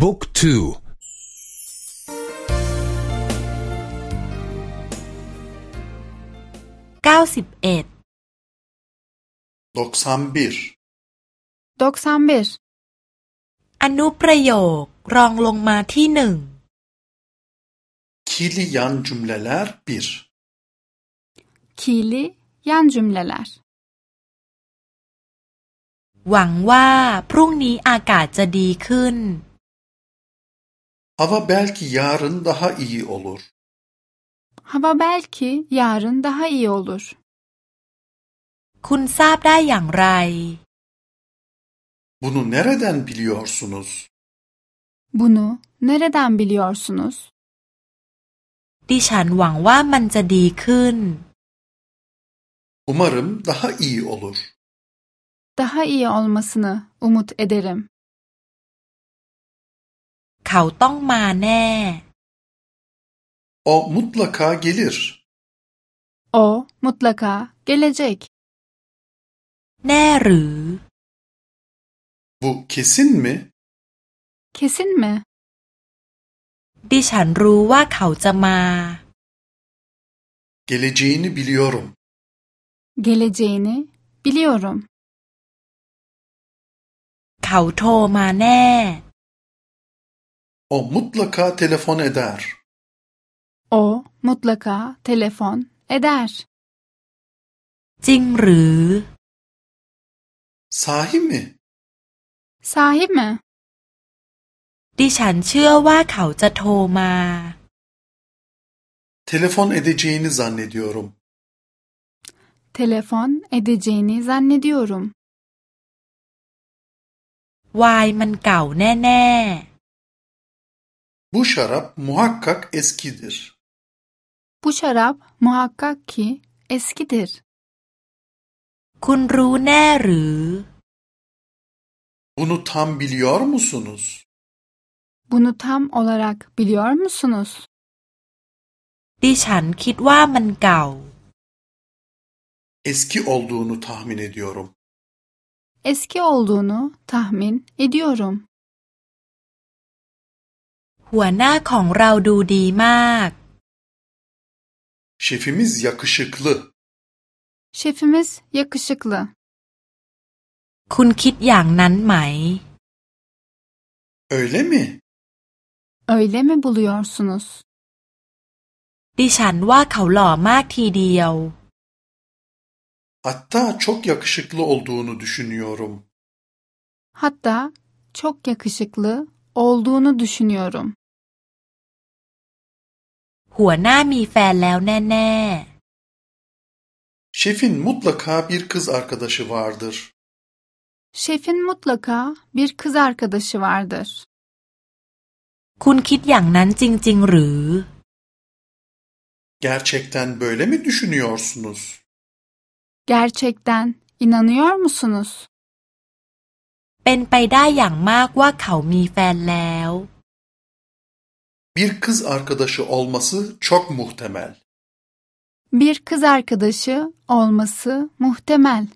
บุ๊กทูเก้าสิบเอ็ด91 91อนุประโยครองลงมาที่หนึ่ง Kili yan cümleler 1 Kili yan cümleler หวังว่าพรุ่งนี้อากาศจะดีขึ้น Hava belki yarın daha iyi olur. Hava belki yarın daha iyi olur. คุณทราบได้อย่างไร Bunu nereden biliyorsunuz? Bunu nereden biliyorsunuz? ดิฉันหวังว่ามันจะดีขึ้น Umarım daha iyi olur. Daha iyi olmasını umut ederim. เขาต้องมาแน่ O mutlaka gelir. O mutlaka gelecek. แน่หรือ Bu kesin mi? Kesin mi? ดิฉันรู้ว่าเขาจะมา Geleceğini biliyorum. Geleceğini biliyorum. เขาโทรมาแน่ O mutlaka telefon eder. O mutlaka telefon eder. จริงหรือ Sahi mi? Sahi mi? ดิฉันเชื่อว่าเขาจะโทรมา Telefon edeceğini zannediyorum. Telefon edeceğini zannediyorum. วายมันเก่าแน่ Bu şarap muhakkak eskidir. Bu şarap muhakkak ki eskidir. ๆ คุณรู้แน่หรือ Bunu tam biliyor musunuz? Bunu tam olarak biliyor musunuz? ดิฉันคิดว่ามันเก่า Eski olduğunu tahmin ediyorum. Eski olduğunu tahmin ediyorum. หัวหน้าของเราดูดีมาก Şefimiz yakışıklı. Şefimiz yakışıklı. คุณคิดอย่างนั้นไหม Öyle mi? Öyle mi buluyorsunuz? ดิฉันว่าเขาหล่อมากทีเดียว Hatta çok yakışıklı olduğunu düşünüyorum. Hatta çok yakışıklı olduğunu düşünüyorum. หัวหน้ามีแฟนแล้วแน่ Şefin mutlaka bir kız arkadaşı vardır. Şefin mutlaka bir kız arkadaşı vardır. ๆคุณคิดอย่างนั้นจริง ๆ หรือ Gerçekten böyle mi düşünüyorsunuz? Gerçekten inanıyor musunuz? เป็นไปได้อย่างมากว่าเขามีแฟนแล้ว Bir kız arkadaşı olması çok muhtemel. Bir kız arkadaşı olması muhtemel.